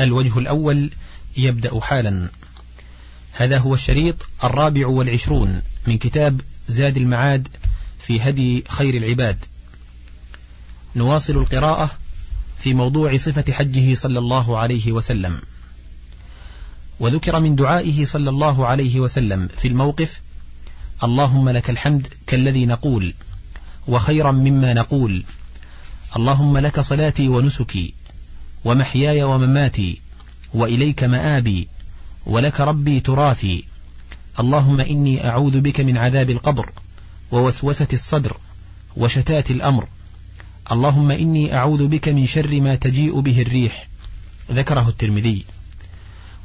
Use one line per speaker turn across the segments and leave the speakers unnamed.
الوجه الأول يبدأ حالا. هذا هو الشريط الرابع والعشرون من كتاب زاد المعاد في هدي خير العباد. نواصل القراءة في موضوع صفة حجه صلى الله عليه وسلم. وذكر من دعائه صلى الله عليه وسلم في الموقف اللهم لك الحمد كالذي نقول وخيرا مما نقول. اللهم لك صلاتي ونسكي ومحياي ومماتي وإليك مآبي ولك ربي تراثي. اللهم إني أعوذ بك من عذاب القبر ووسوسة الصدر وشتات الأمر. اللهم إني أعوذ بك من شر ما تجيء به الريح. ذكره الترمذي.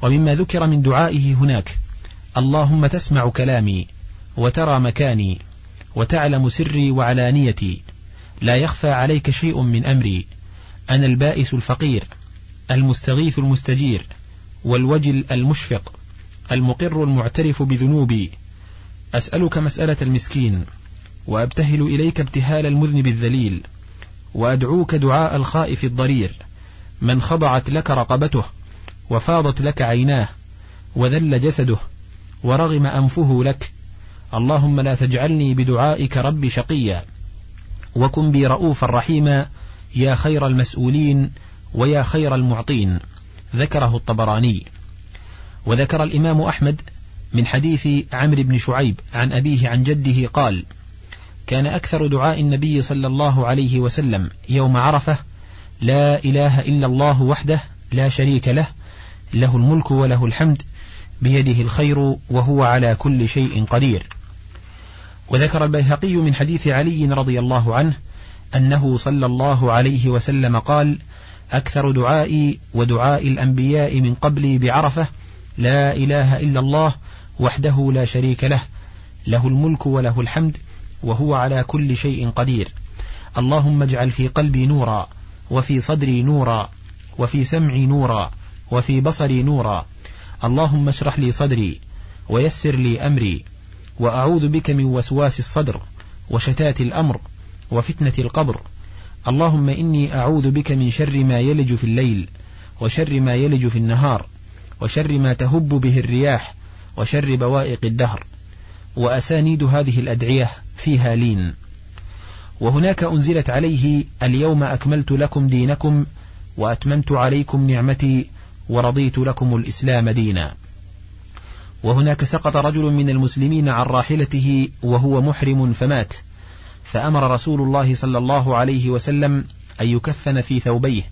ومما ذكر من دعائه هناك. اللهم تسمع كلامي وترى مكاني وتعلم سري وعلانيتي. لا يخفى عليك شيء من أمري. أنا البائس الفقير المستغيث المستجير والوجل المشفق المقر المعترف بذنوبي. أسألك مسألة المسكين وأبتهل إليك ابتهال المذنب الذليل وأدعوك دعاء الخائف الضرير. من خضعت لك رقبته وفاضت لك عيناه وذل جسده ورغم أنفه لك. اللهم لا تجعلني بدعائك رب شقيا. وكن بي رؤوفا رحيما. يا خير المسؤولين ويا خير المعطين ذكره الطبراني. وذكر الإمام أحمد من حديث عمرو بن شعيب عن أبيه عن جده قال كان أكثر دعاء النبي صلى الله عليه وسلم يوم عرفة لا إله إلا الله وحده لا شريك له له الملك وله الحمد بيده الخير وهو على كل شيء قدير وذكر البيهقي من حديث علي رضي الله عنه أنه صلى الله عليه وسلم قال أكثر دعائي ودعاء الأنبياء من قبلي بعرفة لا إله إلا الله وحده لا شريك له له الملك وله الحمد وهو على كل شيء قدير. اللهم اجعل في قلبي نورا وفي صدري نورا وفي سمعي نورا وفي بصري نورا. اللهم اشرح لي صدري ويسر لي أمري وأعوذ بك من وسواس الصدر وشتات الأمر. وفتنة القبر. اللهم إني أعوذ بك من شر ما يلج في الليل وشر ما يلج في النهار وشر ما تهب به الرياح وشر بوائق الدهر. وأسانيد هذه الأدعية فيها لين. وهناك أنزلت عليه اليوم أكملت لكم دينكم وأتممت عليكم نعمتي ورضيت لكم الإسلام دينا. وهناك سقط رجل من المسلمين عن راحلته وهو محرم فمات. فأمر رسول الله صلى الله عليه وسلم أن يكفن في ثوبيه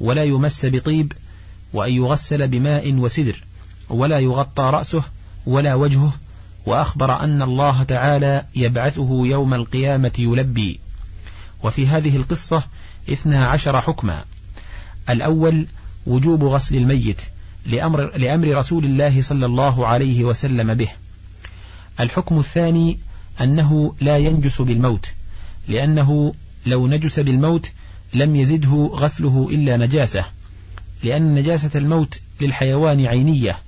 ولا يمس بطيب وأن يغسل بماء وسدر ولا يغطى رأسه ولا وجهه وأخبر أن الله تعالى يبعثه يوم القيامة يلبي. وفي هذه القصة اثنا عشر حكما. الأول وجوب غسل الميت لأمر, لأمر رسول الله صلى الله عليه وسلم به. الحكم الثاني أنه لا ينجس بالموت لأنه لو نجس بالموت لم يزده غسله إلا نجاسة لأن نجاسة الموت للحيوان عينية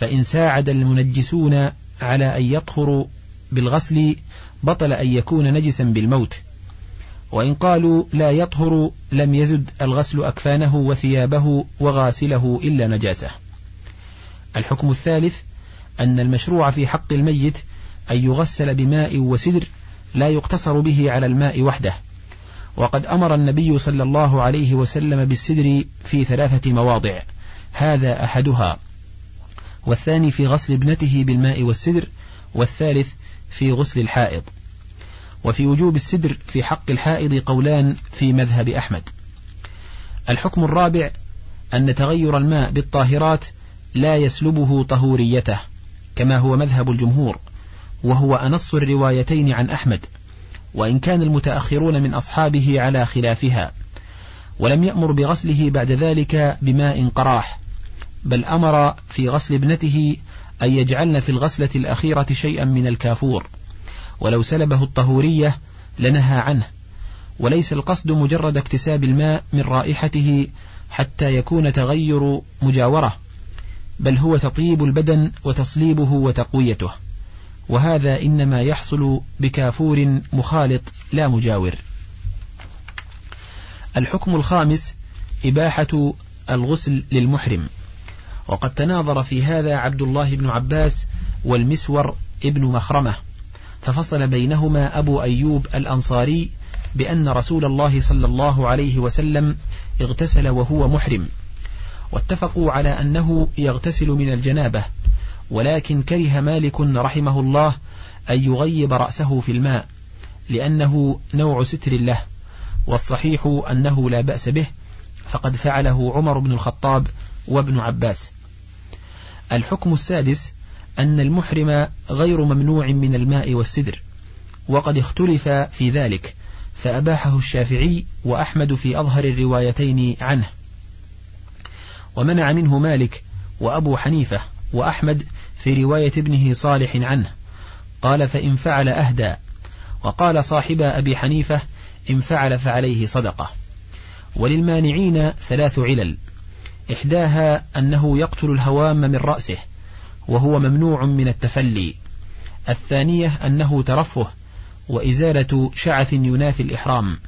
فإن ساعد المنجسون على أن يطهروا بالغسل بطل أن يكون نجسا بالموت. وإن قالوا لا يطهر لم يزد الغسل أكفانه وثيابه وغاسله إلا نجاسة. الحكم الثالث أن المشروع في حق الميت أن يغسل بماء وسدر لا يقتصر به على الماء وحده. وقد أمر النبي صلى الله عليه وسلم بالسدر في ثلاثة مواضع. هذا أحدها والثاني في غسل ابنته بالماء والسدر والثالث في غسل الحائض. وفي وجوب السدر في حق الحائض قولان في مذهب أحمد. الحكم الرابع أن تغير الماء بالطاهرات لا يسلبه طهوريته كما هو مذهب الجمهور. وهو أنص الروايتين عن أحمد وإن كان المتأخرون من أصحابه على خلافها ولم يأمر بغسله بعد ذلك بماء قراح بل أمر في غسل ابنته أن يجعلن في الغسلة الأخيرة شيئا من الكافور ولو سلبه الطهورية لنهى عنه وليس القصد مجرد اكتساب الماء من رائحته حتى يكون تغير مجاورة بل هو تطيب البدن وتصليبه وتقويته. وهذا إنما يحصل بكافور مخالط لا مجاور. الحكم الخامس إباحة الغسل للمحرم. وقد تناظر في هذا عبد الله بن عباس والمسور ابن مخرمة. ففصل بينهما أبو أيوب الأنصاري بأن رسول الله صلى الله عليه وسلم اغتسل وهو محرم. واتفقوا على أنه يغتسل من الجنابة. ولكن كره مالك رحمه الله أن يغيب رأسه في الماء لأنه نوع ستر له والصحيح أنه لا بأس به فقد فعله عمر بن الخطاب وابن عباس. الحكم السادس أن المحرم غير ممنوع من الماء والسدر وقد اختلف في ذلك فأباحه الشافعي وأحمد في أظهر الروايتين عنه. ومنع منه مالك وأبو حنيفة وأحمد في رواية ابنه صالح عنه قال فإن فعل أهدى. وقال صاحب أبي حنيفة إن فعل فعليه صدقة. وللمانعين ثلاث علل إحداها أنه يقتل الهوام من رأسه وهو ممنوع من التفلي الثانية أنه ترفه وإزالة شعث ينافي الإحرام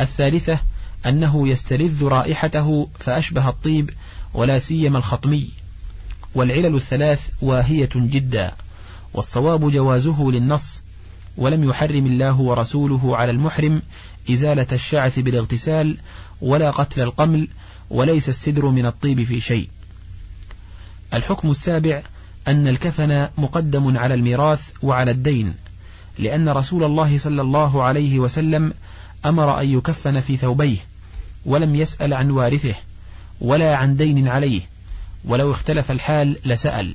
الثالثة أنه يستلذ رائحته فأشبه الطيب ولا سيما الخطمي. والعلل الثلاث واهية جدا والصواب جوازه للنص ولم يحرم الله ورسوله على المحرم إزالة الشعث بالاغتسال ولا قتل القمل وليس السدر من الطيب في شيء. الحكم السابع أن الكفن مقدم على الميراث وعلى الدين لأن رسول الله صلى الله عليه وسلم أمر أن يكفن في ثوبيه ولم يسأل عن وارثه ولا عن دين عليه. ولو اختلف الحال لسأل.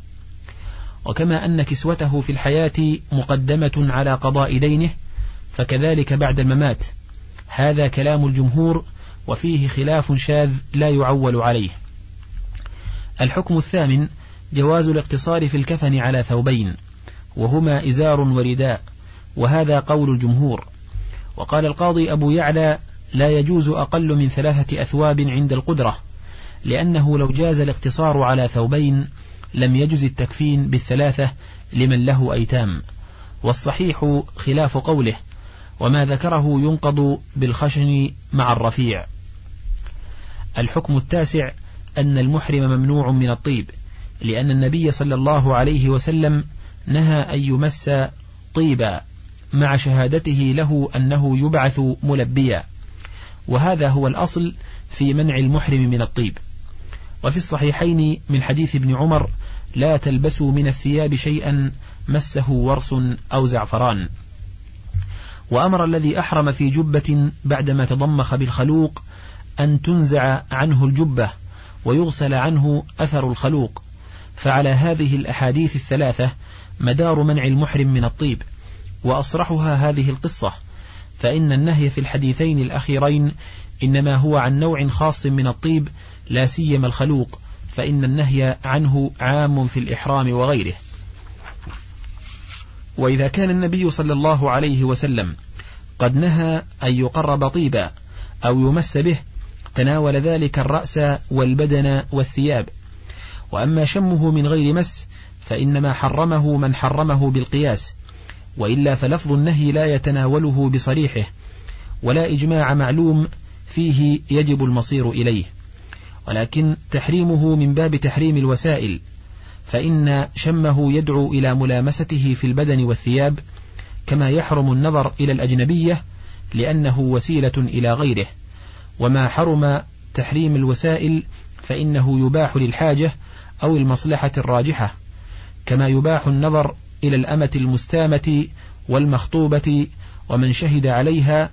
وكما أن كسوته في الحياة مقدمة على قضاء دينه فكذلك بعد الممات. هذا كلام الجمهور وفيه خلاف شاذ لا يعول عليه. الحكم الثامن جواز الاقتصار في الكفن على ثوبين وهما إزار ورداء وهذا قول الجمهور. وقال القاضي أبو يعلى لا يجوز أقل من ثلاثة أثواب عند القدرة. لأنه لو جاز الاقتصار على ثوبين لم يجز التكفين بالثلاثة لمن له أيتام. والصحيح خلاف قوله وما ذكره ينقض بالخشن مع الرفيع. الحكم التاسع أن المحرم ممنوع من الطيب لأن النبي صلى الله عليه وسلم نهى أن يمس طيبا مع شهادته له أنه يبعث ملبيا. وهذا هو الأصل في منع المحرم من الطيب. وفي الصحيحين من حديث ابن عمر لا تلبسوا من الثياب شيئا مسه ورس أو زعفران. وأمر الذي أحرم في جبة بعدما تضمخ بالخلوق أن تنزع عنه الجبة ويغسل عنه أثر الخلوق. فعلى هذه الأحاديث الثلاثة مدار منع المحرم من الطيب وأصرحها هذه القصة. فإن النهي في الحديثين الأخيرين إنما هو عن نوع خاص من الطيب لا سيما الخلوق فإن النهي عنه عام في الإحرام وغيره. وإذا كان النبي صلى الله عليه وسلم قد نهى أن يقرب طيبا أو يمس به تناول ذلك الرأس والبدن والثياب. وأما شمه من غير مس فإنما حرمه من حرمه بالقياس. وإلا فلفظ النهي لا يتناوله بصريحه ولا إجماع معلوم فيه يجب المصير إليه. ولكن تحريمه من باب تحريم الوسائل فإن شمه يدعو إلى ملامسته في البدن والثياب كما يحرم النظر إلى الأجنبية لأنه وسيلة إلى غيره. وما حرم تحريم الوسائل فإنه يباح للحاجة أو المصلحة الراجحة كما يباح النظر إلى الأمة المستامة والمخطوبة ومن شهد عليها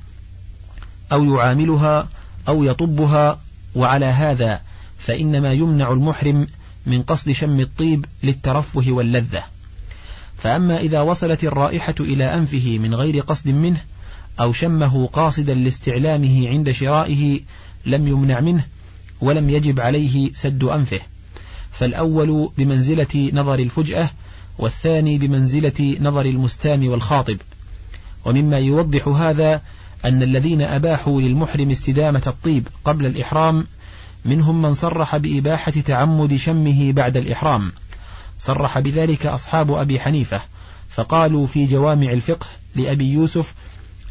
أو يعاملها أو يطبها وعلى هذا فإنما يمنع المحرم من قصد شم الطيب للترفه واللذة. فأما إذا وصلت الرائحة إلى أنفه من غير قصد منه أو شمه قاصدا لاستعلامه عند شرائه لم يمنع منه ولم يجب عليه سد أنفه. فالأول بمنزلة نظر الفجأة والثاني بمنزلة نظر المستام والخاطب. ومما يوضح هذا أن الذين أباحوا للمحرم استدامة الطيب قبل الإحرام منهم من صرح بإباحة تعمد شمه بعد الإحرام. صرح بذلك أصحاب أبي حنيفة فقالوا في جوامع الفقه لأبي يوسف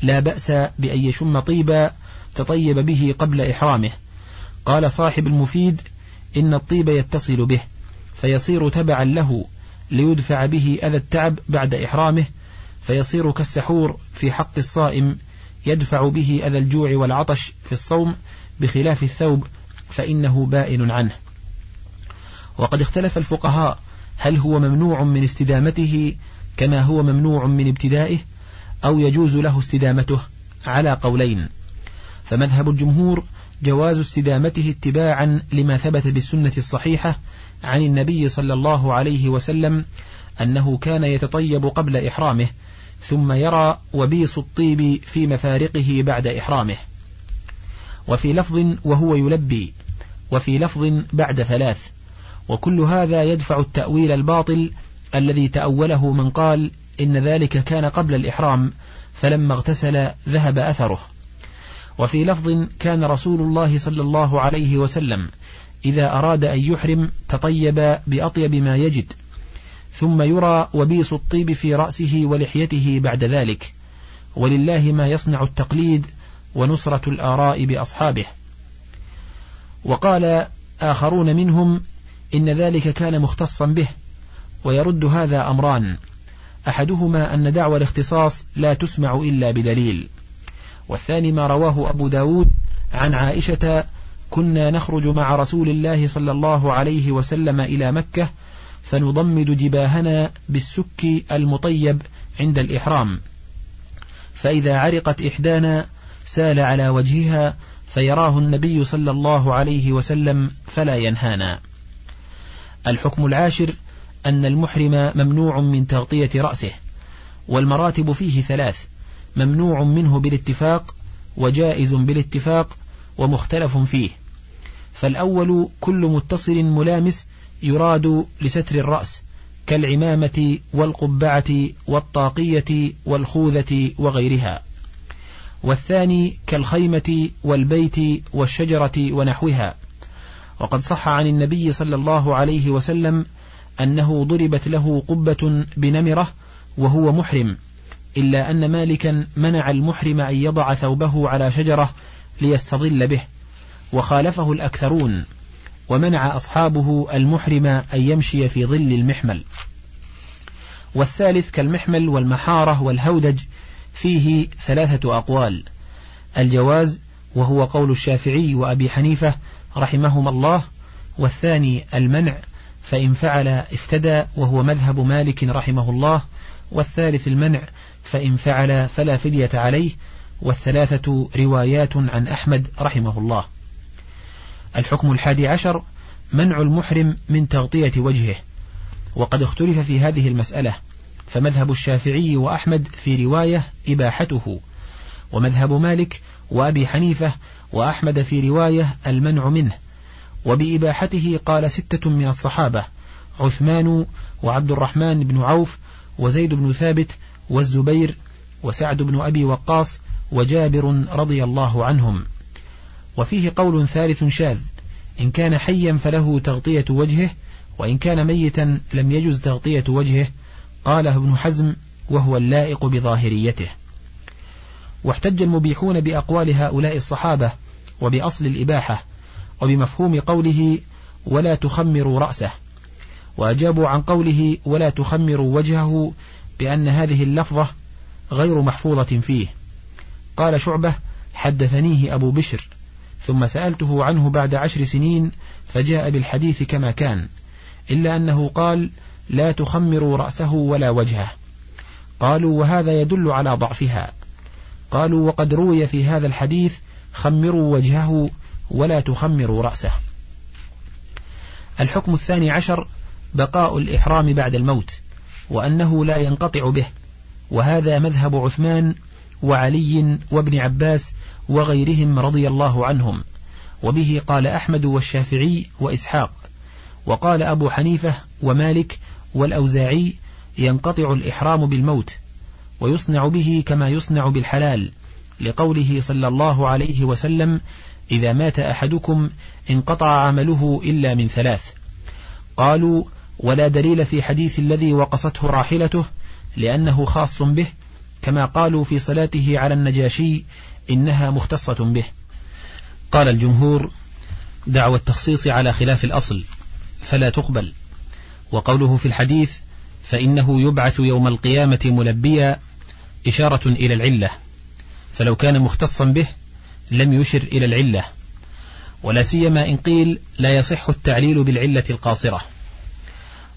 لا بأس بأن يشم طيبا تطيب به قبل إحرامه. قال صاحب المفيد إن الطيب يتصل به فيصير تبعا له ليدفع به أذى التعب بعد إحرامه فيصير كالسحور في حق الصائم يدفع به أذى الجوع والعطش في الصوم بخلاف الثوب فإنه بائن عنه. وقد اختلف الفقهاء هل هو ممنوع من استدامته كما هو ممنوع من ابتدائه أو يجوز له استدامته على قولين. فمذهب الجمهور جواز استدامته اتباعا لما ثبت بالسنة الصحيحة عن النبي صلى الله عليه وسلم أنه كان يتطيب قبل إحرامه ثم يرى وبيص الطيب في مفارقه بعد إحرامه. وفي لفظ وهو يلبي وفي لفظ بعد ثلاث. وكل هذا يدفع التأويل الباطل الذي تأوله من قال إن ذلك كان قبل الإحرام فلما اغتسل ذهب أثره. وفي لفظ كان رسول الله صلى الله عليه وسلم إذا أراد أن يحرم تطيب بأطيب ما يجد. ثم يرى وبيص الطيب في رأسه ولحيته بعد ذلك. ولله ما يصنع التقليد ونصرة الآراء بأصحابه. وقال آخرون منهم إن ذلك كان مختصا به ويرد هذا أمران. أحدهما أن دعوى الاختصاص لا تسمع إلا بدليل. والثاني ما رواه أبو داود عن عائشة كنا نخرج مع رسول الله صلى الله عليه وسلم إلى مكة فنضمد جباهنا بالسك المطيب عند الإحرام. فإذا عرقت إحدانا سال على وجهها فيراه النبي صلى الله عليه وسلم فلا ينهانا. الحكم العاشر أن المحرم ممنوع من تغطية رأسه والمراتب فيه ثلاث ممنوع منه بالاتفاق وجائز بالاتفاق ومختلف فيه. فالأول كل متصل ملامس يراد لستر الرأس كالعمامة والقبعة والطاقية والخوذة وغيرها. والثاني كالخيمة والبيت والشجرة ونحوها. وقد صح عن النبي صلى الله عليه وسلم أنه ضربت له قبة بنمرة وهو محرم إلا أن مالكا منع المحرم أن يضع ثوبه على شجرة ليستظل به وخالفه الأكثرون. ومنع أصحابه المحرم أن يمشي في ظل المحمل. والثالث كالمحمل والمحارة والهودج فيه ثلاثة أقوال. الجواز وهو قول الشافعي وأبي حنيفة رحمهما الله. والثاني المنع فإن فعل افتدى وهو مذهب مالك رحمه الله. والثالث المنع فإن فعل فلا فدية عليه. والثلاثة روايات عن أحمد رحمه الله. الحكم الحادي عشر منع المحرم من تغطية وجهه. وقد اختلف في هذه المسألة فمذهب الشافعي وأحمد في رواية إباحته. ومذهب مالك وأبي حنيفة وأحمد في رواية المنع منه. وبإباحته قال ستة من الصحابة عثمان وعبد الرحمن بن عوف وزيد بن ثابت والزبير وسعد بن أبي وقاص وجابر رضي الله عنهم. وفيه قول ثالث شاذ إن كان حيا فله تغطية وجهه وإن كان ميتا لم يجز تغطية وجهه قاله ابن حزم وهو اللائق بظاهريته. واحتج المبيحون بأقوال هؤلاء الصحابة وبأصل الإباحة وبمفهوم قوله ولا تخمروا رأسه وأجابوا عن قوله ولا تخمروا وجهه بأن هذه اللفظة غير محفوظة فيه. قال شعبة حدثنيه أبو بشر. ثم سألته عنه بعد عشر سنين فجاء بالحديث كما كان إلا أنه قال لا تخمروا رأسه ولا وجهه قالوا وهذا يدل على ضعفها قالوا وقد روي في هذا الحديث خمروا وجهه ولا تخمروا رأسه الحكم الثاني عشر بقاء الإحرام بعد الموت وأنه لا ينقطع به وهذا مذهب عثمان وعلي وابن عباس وغيرهم رضي الله عنهم. وبه قال أحمد والشافعي وإسحاق. وقال أبو حنيفة ومالك والأوزاعي ينقطع الإحرام بالموت ويصنع به كما يصنع بالحلال لقوله صلى الله عليه وسلم إذا مات أحدكم انقطع عمله إلا من ثلاث قالوا ولا دليل في حديث الذي وقصته راحلته لأنه خاص به كما قالوا في صلاته على النجاشي إنها مختصة به. قال الجمهور دعوى التخصيص على خلاف الأصل فلا تقبل. وقوله في الحديث فإنه يبعث يوم القيامة ملبيا إشارة إلى العلة فلو كان مختصا به لم يشر إلى العلة. ولا سيما إن قيل لا يصح التعليل بالعلة القاصرة.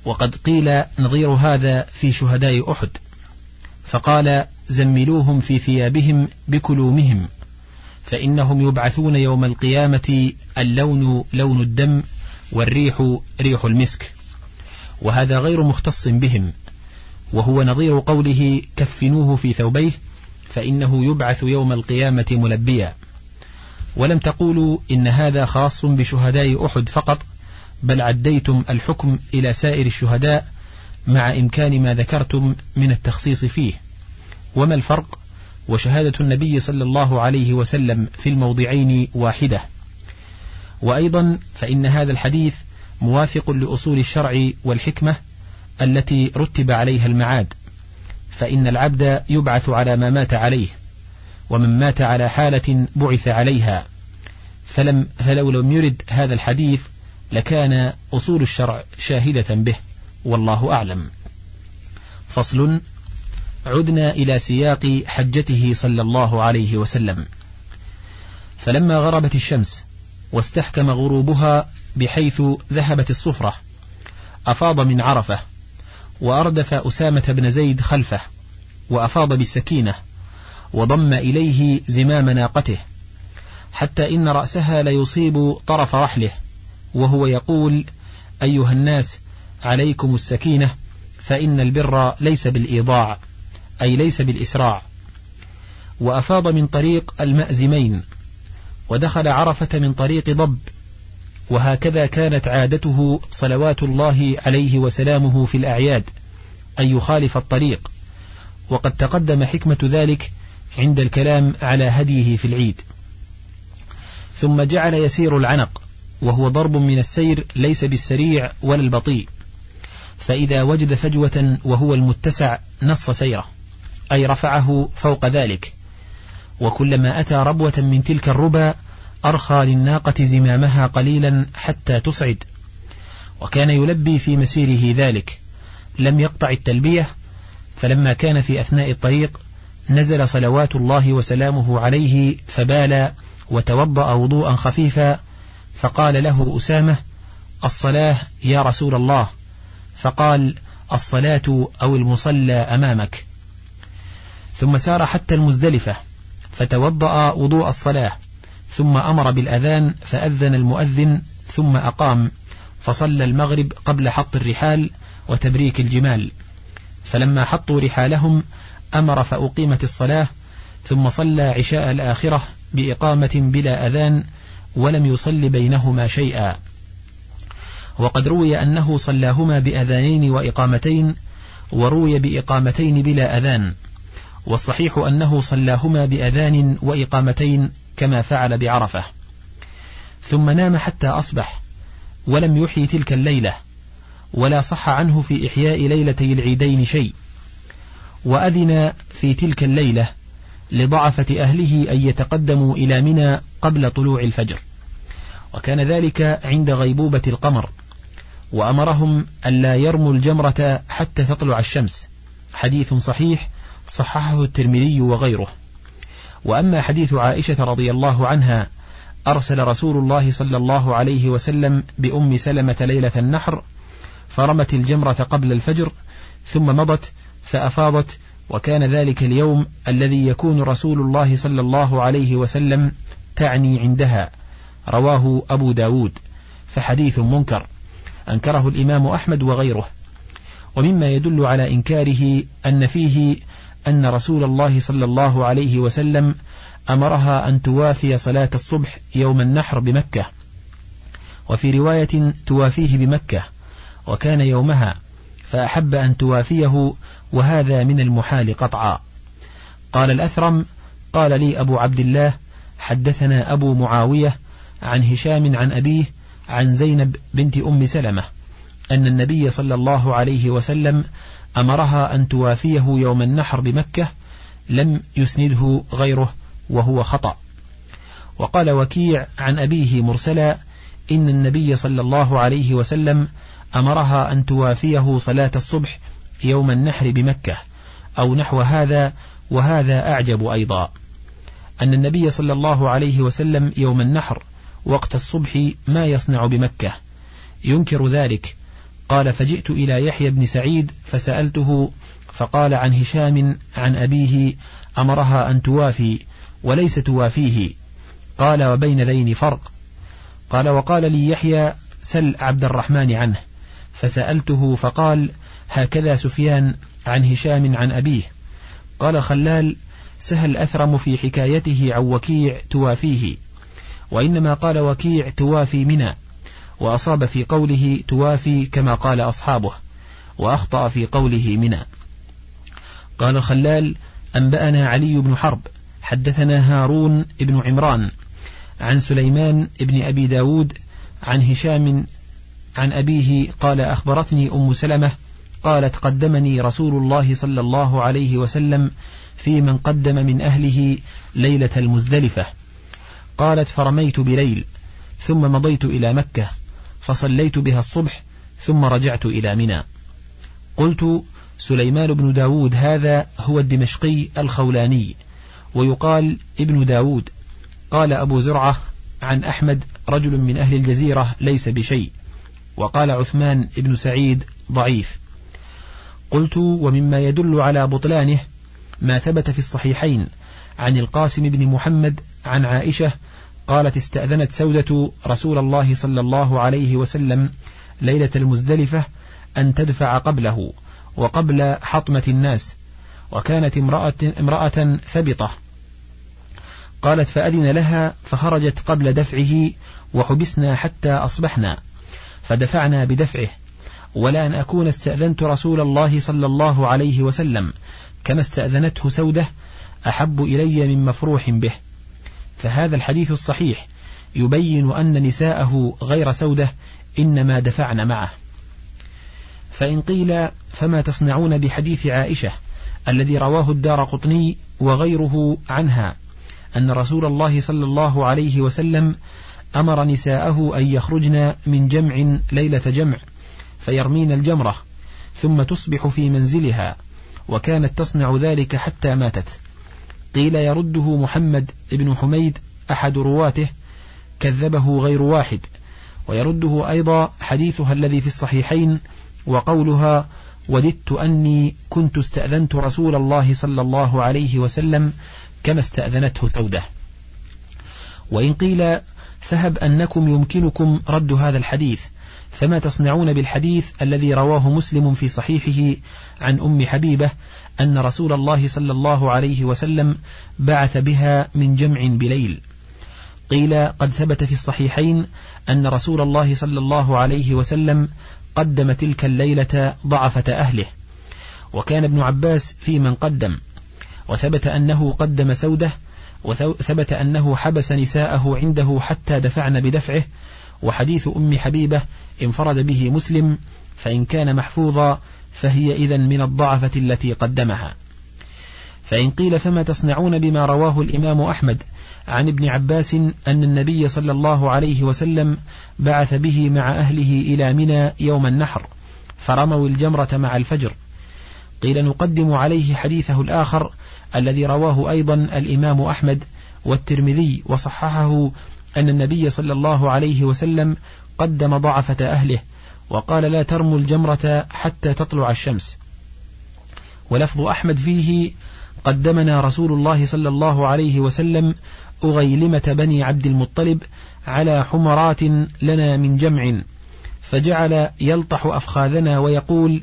وقد قيل نظير هذا في شهداء أحد. فقال زملوهم في ثيابهم بكلومهم فإنهم يبعثون يوم القيامة اللون لون الدم والريح ريح المسك. وهذا غير مختص بهم وهو نظير قوله كفنوه في ثوبيه فإنه يبعث يوم القيامة ملبيا. ولم تقولوا إن هذا خاص بشهداء أحد فقط بل عديتم الحكم إلى سائر الشهداء مع إمكان ما ذكرتم من التخصيص فيه. وما الفرق؟ وشهادة النبي صلى الله عليه وسلم في الموضعين واحدة. وأيضا فإن هذا الحديث موافق لأصول الشرع والحكمة التي رتب عليها المعاد. فإن العبد يبعث على ما مات عليه ومن مات على حالة بعث عليها. فلم فلو لم يرد هذا الحديث لكان أصول الشرع شاهدة به والله أعلم. فصل عدنا إلى سياق حجته صلى الله عليه وسلم. فلما غربت الشمس واستحكم غروبها بحيث ذهبت الصفرة أفاض من عرفة وأردف أسامة بن زيد خلفه وأفاض بالسكينة وضم إليه زمام ناقته حتى إن رأسها ليصيب طرف رحله وهو يقول أيها الناس عليكم السكينة فإن البر ليس بالإيضاع. أي ليس بالإسراع. وأفاض من طريق المأزمين ودخل عرفة من طريق ضب وهكذا كانت عادته صلوات الله عليه وسلامه في الأعياد أن يخالف الطريق. وقد تقدم حكمة ذلك عند الكلام على هديه في العيد. ثم جعل يسير العنق وهو ضرب من السير ليس بالسريع ولا البطيء. فإذا وجد فجوة وهو المتسع نص سيره. أي رفعه فوق ذلك. وكلما أتى ربوة من تلك الربا أرخى للناقة زمامها قليلا حتى تصعد. وكان يلبي في مسيره ذلك. لم يقطع التلبية فلما كان في أثناء الطريق نزل صلوات الله وسلامه عليه فبال وتوضأ وضوءا خفيفا فقال له أسامة الصلاة يا رسول الله. فقال الصلاة أو المصلى أمامك. ثم سار حتى المزدلفة فتوضأ وضوء الصلاة ثم أمر بالأذان فأذن المؤذن ثم أقام فصلى المغرب قبل حط الرحال وتبريك الجمال. فلما حطوا رحالهم أمر فأقيمت الصلاة ثم صلى عشاء الآخرة بإقامة بلا أذان ولم يصل بينهما شيئا. وقد روي أنه صلاهما بأذانين وإقامتين وروي بإقامتين بلا أذان. والصحيح أنه صلاهما بأذان وإقامتين كما فعل بعرفة. ثم نام حتى أصبح ولم يحيي تلك الليلة ولا صح عنه في إحياء ليلتي العيدين شيء. وأذن في تلك الليلة لضعفة أهله أن يتقدموا إلى منى قبل طلوع الفجر. وكان ذلك عند غيبوبة القمر وأمرهم ألا يرموا الجمرة حتى تطلع الشمس. حديث صحيح صححه الترمذي وغيره. وأما حديث عائشة رضي الله عنها أرسل رسول الله صلى الله عليه وسلم بأم سلمة ليلة النحر فرمت الجمرة قبل الفجر ثم مضت فأفاضت وكان ذلك اليوم الذي يكون رسول الله صلى الله عليه وسلم تعني عندها. رواه أبو داود. فحديث منكر. أنكره الإمام أحمد وغيره. ومما يدل على إنكاره أن فيه أن رسول الله صلى الله عليه وسلم أمرها أن توافي صلاة الصبح يوم النحر بمكة. وفي رواية توافيه بمكة وكان يومها فأحب أن توافيه وهذا من المحال قطعا. قال الأثرم قال لي أبو عبد الله حدثنا أبو معاوية عن هشام عن أبيه عن زينب بنت أم سلمة أن النبي صلى الله عليه وسلم أمرها أن توافيه يوم النحر بمكة لم يسنده غيره وهو خطأ. وقال وكيع عن أبيه مرسلا إن النبي صلى الله عليه وسلم أمرها أن توافيه صلاة الصبح يوم النحر بمكة أو نحو هذا وهذا أعجب أيضا. أن النبي صلى الله عليه وسلم يوم النحر وقت الصبح ما يصنع بمكة. ينكر ذلك قال فجئت إلى يحيى بن سعيد فسألته فقال عن هشام عن أبيه أمرها أن توافي وليس توافيه. قال وبين ذين فرق؟ قال وقال لي يحيى سل عبد الرحمن عنه. فسألته فقال هكذا سفيان عن هشام عن أبيه. قال خلال سهل أثرم في حكايته عن وكيع توافيه. وإنما قال وكيع توافي منى وأصاب في قوله توافي كما قال أصحابه وأخطأ في قوله منى. قال خلال أنبأنا علي بن حرب حدثنا هارون بن عمران عن سليمان بن أبي داود عن هشام عن أبيه قال أخبرتني أم سلمة قالت قدمني رسول الله صلى الله عليه وسلم في من قدم من أهله ليلة المزدلفة. قالت فرميت بليل ثم مضيت إلى مكة. فصليت بها الصبح ثم رجعت إلى منى. قلت سليمان بن داود هذا هو الدمشقي الخولاني ويقال ابن داود. قال أبو زرعة عن أحمد رجل من أهل الجزيرة ليس بشيء وقال عثمان بن سعيد ضعيف. قلت ومما يدل على بطلانه ما ثبت في الصحيحين عن القاسم بن محمد عن عائشة قالت استأذنت سودة رسول الله صلى الله عليه وسلم ليلة المزدلفة أن تدفع قبله وقبل حطمة الناس وكانت امرأة, امرأة ثبطة. قالت فأذن لها فخرجت قبل دفعه وحبسنا حتى أصبحنا فدفعنا بدفعه. ولا أن أكون استأذنت رسول الله صلى الله عليه وسلم كما استأذنته سودة أحب إلي من مفروح به. فهذا الحديث الصحيح يبين أن نساءه غير سودة إنما دفعن معه. فإن قيل فما تصنعون بحديث عائشة الذي رواه الدار قطني وغيره عنها أن رسول الله صلى الله عليه وسلم أمر نساءه أن يخرجن من جمع ليلة جمع فيرمين الجمرة ثم تصبح في منزلها وكانت تصنع ذلك حتى ماتت. قيل يرده محمد بن حميد أحد رواته كذبه غير واحد ويرده أيضا حديثها الذي في الصحيحين وقولها وددت أني كنت استأذنت رسول الله صلى الله عليه وسلم كما استأذنته سودة. وإن قيل فهب أنكم يمكنكم رد هذا الحديث فما تصنعون بالحديث الذي رواه مسلم في صحيحه عن أم حبيبة أن رسول الله صلى الله عليه وسلم بعث بها من جمع بليل. قيل قد ثبت في الصحيحين أن رسول الله صلى الله عليه وسلم قدم تلك الليلة ضعفة أهله. وكان ابن عباس في من قدم وثبت أنه قدم سودة وثبت أنه حبس نساءه عنده حتى دفعن بدفعه. وحديث أم حبيبة انفرد به مسلم فإن كان محفوظا فهي إذا من الضعفة التي قدمها. فإن قيل فما تصنعون بما رواه الإمام أحمد عن ابن عباس أن النبي صلى الله عليه وسلم بعث به مع أهله إلى منى يوم النحر فرموا الجمرة مع الفجر. قيل نقدم عليه حديثه الآخر الذي رواه أيضا الإمام أحمد والترمذي وصححه أن النبي صلى الله عليه وسلم قدم ضعفة أهله وقال لا ترموا الجمرة حتى تطلع الشمس. ولفظ أحمد فيه قدمنا رسول الله صلى الله عليه وسلم أغيلمة بني عبد المطلب على حمرات لنا من جمع فجعل يلطح أفخاذنا ويقول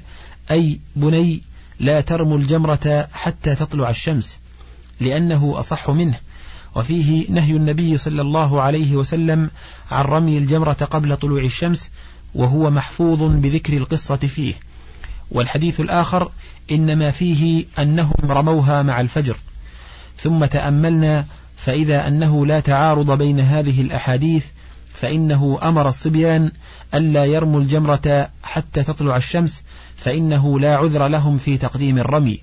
أي بني لا ترموا الجمرة حتى تطلع الشمس لأنه أصح منه. وفيه نهي النبي صلى الله عليه وسلم عن رمي الجمرة قبل طلوع الشمس وهو محفوظ بذكر القصة فيه. والحديث الآخر إنما فيه أنهم رموها مع الفجر. ثم تأملنا فإذا أنه لا تعارض بين هذه الأحاديث فإنه أمر الصبيان ألا يرموا الجمرة حتى تطلع الشمس فإنه لا عذر لهم في تقديم الرمي.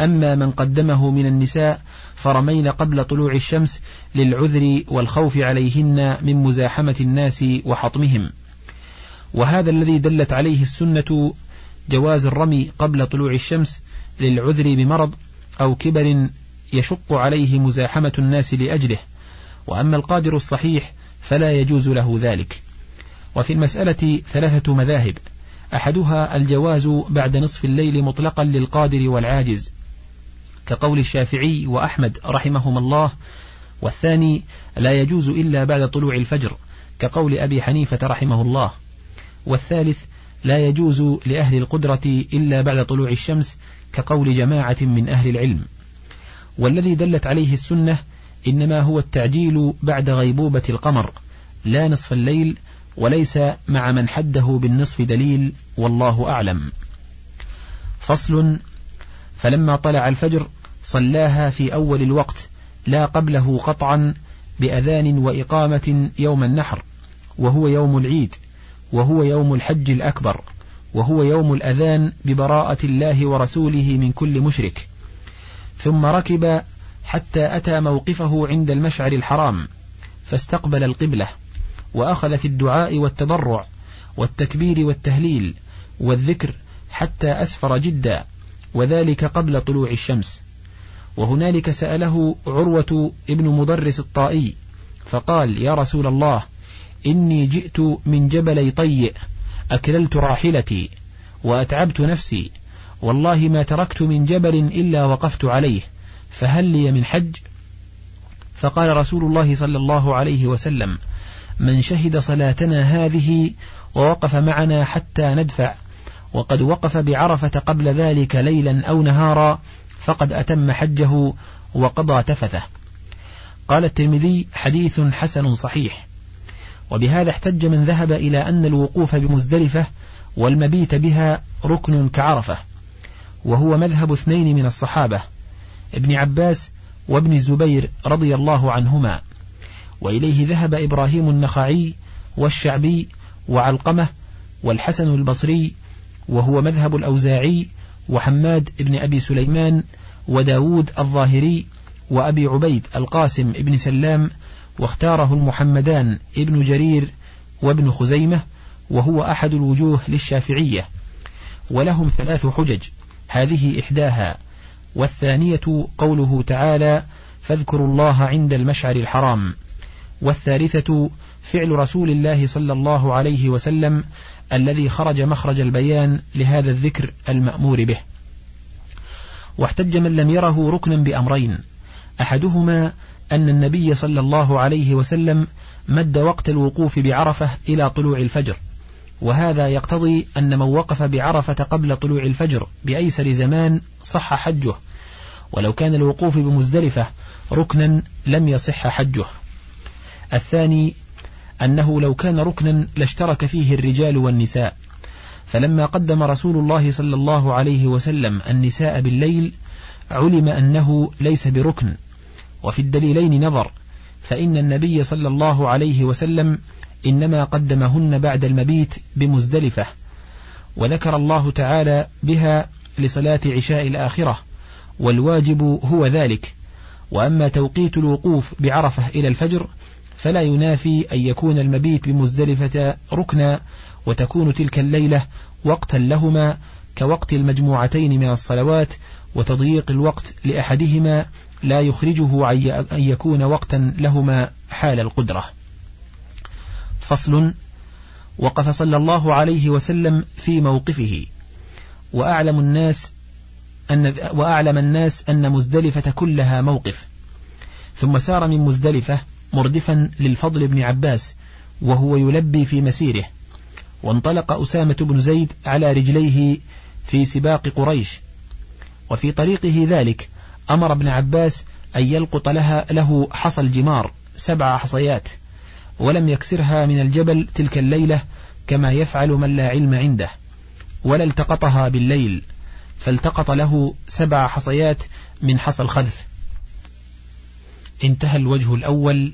أما من قدمه من النساء فرمين قبل طلوع الشمس للعذر والخوف عليهن من مزاحمة الناس وحطمهم. وهذا الذي دلت عليه السنة جواز الرمي قبل طلوع الشمس للعذر بمرض أو كبر يشق عليه مزاحمة الناس لأجله. وأما القادر الصحيح فلا يجوز له ذلك. وفي المسألة ثلاثة مذاهب. أحدها الجواز بعد نصف الليل مطلقا للقادر والعاجز كقول الشافعي وأحمد رحمهما الله. والثاني لا يجوز إلا بعد طلوع الفجر كقول أبي حنيفة رحمه الله. والثالث لا يجوز لأهل القدرة إلا بعد طلوع الشمس كقول جماعة من أهل العلم. والذي دلت عليه السنة إنما هو التعجيل بعد غيبوبة القمر لا نصف الليل وليس مع من حده بالنصف دليل والله أعلم. فصل فلما طلع الفجر صلاها في أول الوقت لا قبله قطعا بأذان وإقامة يوم النحر وهو يوم العيد. وهو يوم الحج الأكبر وهو يوم الأذان ببراءة الله ورسوله من كل مشرك. ثم ركب حتى أتى موقفه عند المشعر الحرام فاستقبل القبلة وأخذ في الدعاء والتضرع والتكبير والتهليل والذكر حتى أسفر جدا وذلك قبل طلوع الشمس. وهنالك سأله عروة ابن مدرس الطائي فقال يا رسول الله إني جئت من جبلي طيء أكللت راحلتي وأتعبت نفسي. والله ما تركت من جبل إلا وقفت عليه فهل لي من حج؟ فقال رسول الله صلى الله عليه وسلم من شهد صلاتنا هذه ووقف معنا حتى ندفع وقد وقف بعرفة قبل ذلك ليلا أو نهارا فقد أتم حجه وقضى تفثه. قال الترمذي حديث حسن صحيح. وبهذا احتج من ذهب إلى أن الوقوف بمزدلفة والمبيت بها ركن كعرفة وهو مذهب اثنين من الصحابة ابن عباس وابن الزبير رضي الله عنهما. وإليه ذهب إبراهيم النخعي والشعبي وعلقمة والحسن البصري وهو مذهب الأوزاعي وحماد بن أبي سليمان وداود الظاهري وأبي عبيد القاسم بن سلام واختاره المحمدان ابن جرير وابن خزيمة وهو أحد الوجوه للشافعية. ولهم ثلاث حجج هذه إحداها. والثانية قوله تعالى فاذكروا الله عند المشعر الحرام. والثالثة فعل رسول الله صلى الله عليه وسلم الذي خرج مخرج البيان لهذا الذكر المأمور به. واحتج من لم يره ركنا بأمرين. أحدهما أن النبي صلى الله عليه وسلم مد وقت الوقوف بعرفة إلى طلوع الفجر. وهذا يقتضي أن من وقف بعرفة قبل طلوع الفجر بأيسر زمان صح حجه. ولو كان الوقوف بمزدلفة ركنا لم يصح حجه. الثاني أنه لو كان ركنا لاشترك فيه الرجال والنساء. فلما قدم رسول الله صلى الله عليه وسلم النساء بالليل علم أنه ليس بركن وفي الدليلين نظر فإن النبي صلى الله عليه وسلم إنما قدمهن بعد المبيت بمزدلفة وذكر الله تعالى بها لصلاة عشاء الآخرة والواجب هو ذلك. وأما توقيت الوقوف بعرفة إلى الفجر فلا ينافي أن يكون المبيت بمزدلفة ركنا وتكون تلك الليلة وقتا لهما كوقت المجموعتين من الصلوات وتضييق الوقت لأحدهما لا يخرجه عن أن يكون وقتا لهما حال القدرة. فصل وقف صلى الله عليه وسلم في موقفه. وأعلم الناس أن وأعلم الناس أن مزدلفة كلها موقف. ثم سار من مزدلفة مردفا للفضل بن عباس وهو يلبي في مسيره. وانطلق أسامة بن زيد على رجليه في سباق قريش وفي طريقه ذلك. أمر ابن عباس أن يلقط لها له حصى الجمار سبع حصيات ولم يكسرها من الجبل تلك الليلة كما يفعل من لا علم عنده ولا التقطها بالليل فالتقط له سبع حصيات من حصى الخذف. انتهى الوجه الأول